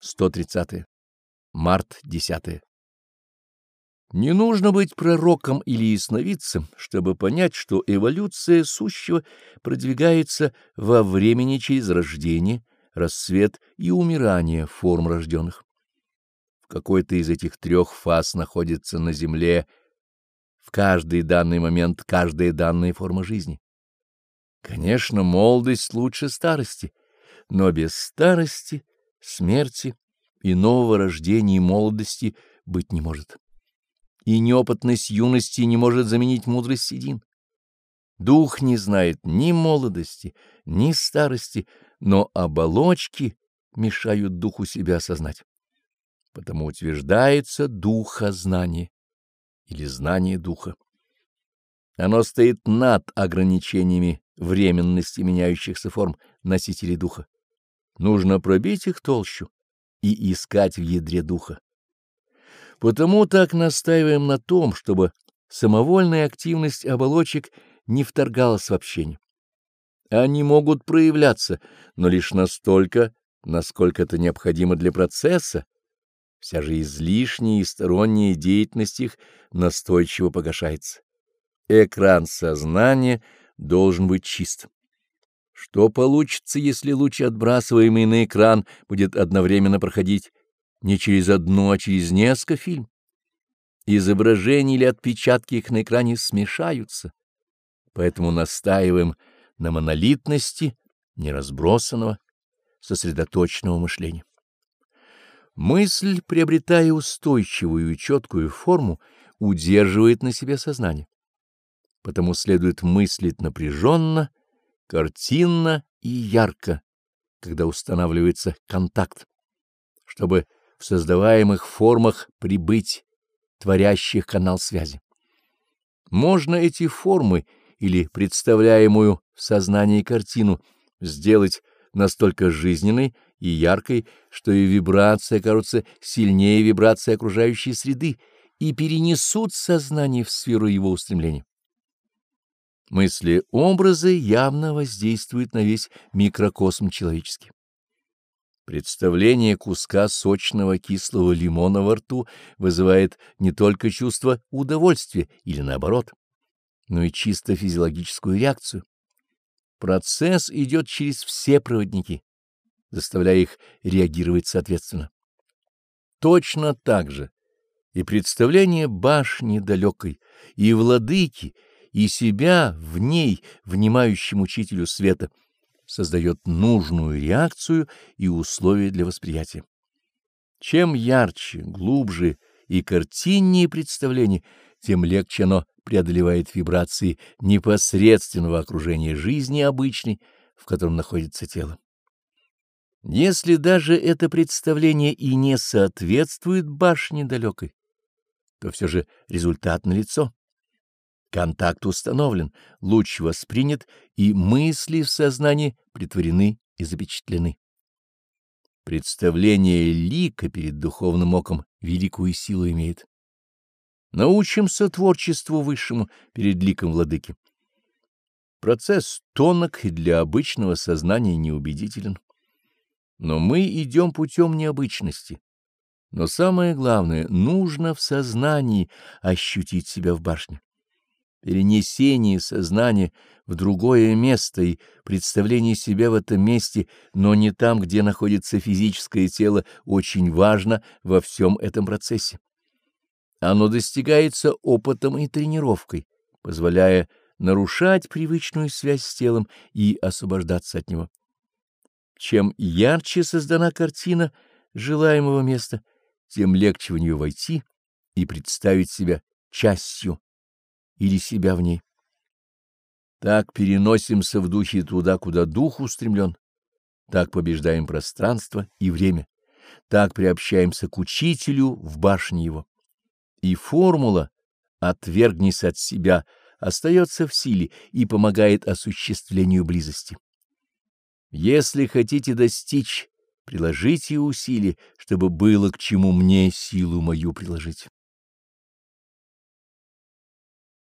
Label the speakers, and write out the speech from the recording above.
Speaker 1: 130. Март 10. Не нужно быть пророком или ясновидцем, чтобы понять, что эволюция сущего продвигается во времени через рождение, рассвет и умирание форм рожденных. В какой-то из этих трех фаз находится на Земле в каждый данный момент каждая данная форма жизни. Конечно, молодость лучше старости, но без старости — смерти и нового рождения и молодости быть не может. И неопытность юности не может заменить мудрость седин. Дух не знает ни молодости, ни старости, но оболочки мешают духу себя осознать. Потому утверждается духознание или знание духа. Оно стоит над ограничениями временности меняющихся форм носителей духа. Нужно пробить их толщу и искать в ядре духа. Потому так настаиваем на том, чтобы самовольная активность оболочек не вторгалась в общение. Они могут проявляться, но лишь настолько, насколько это необходимо для процесса. Вся же излишняя и сторонняя деятельность их настойчиво погашается. Экран сознания должен быть чистым. Что получится, если луч, отбрасываемый на экран, будет одновременно проходить не через одну, а через несколько фильм? Изображения или отпечатки их на экране смешаются. Поэтому настаиваем на монолитности неразбросанного, сосредоточенного мышления. Мысль, приобретая устойчивую и четкую форму, удерживает на себе сознание. Потому следует мыслить напряженно, картинно и ярко, когда устанавливается контакт, чтобы в создаваемых формах прибыть, творящих канал связи. Можно эти формы или представляемую в сознании картину сделать настолько жизненной и яркой, что и вибрация кажется сильнее вибрации окружающей среды и перенесут сознание в сферу его устремления. Мысли-образы явно воздействуют на весь микрокосм человеческий. Представление куска сочного кислого лимона во рту вызывает не только чувство удовольствия или наоборот, но и чисто физиологическую реакцию. Процесс идет через все проводники, заставляя их реагировать соответственно. Точно так же и представление башни далекой, и владыки — и себя в ней, внимающим учителю света, создает нужную реакцию и условия для восприятия. Чем ярче, глубже и картиннее представление, тем легче оно преодолевает вибрации непосредственного окружения жизни обычной, в котором находится тело. Если даже это представление и не соответствует башне далекой, то все же результат налицо. Контакт установлен, луч воспринят, и мысли в сознании притворены и запечатлены. Представление лика перед духовным оком великую силу имеет. Научимся творчеству высшему перед ликом владыки. Процесс тонок и для обычного сознания неубедителен. Но мы идем путем необычности. Но самое главное, нужно в сознании ощутить себя в башне перенесение сознания в другое место и представление себя в этом месте, но не там, где находится физическое тело, очень важно во всем этом процессе. Оно достигается опытом и тренировкой, позволяя нарушать привычную связь с телом и освобождаться от него. Чем ярче создана картина желаемого места, тем легче в нее войти и представить себя частью или себя в ней. Так переносимся в духе туда, куда дух устремлен, так побеждаем пространство и время, так приобщаемся к учителю в башне его. И формула «отвергнись от себя» остается в силе и помогает осуществлению близости. Если хотите достичь, приложите усилия, чтобы было к чему мне силу мою приложить.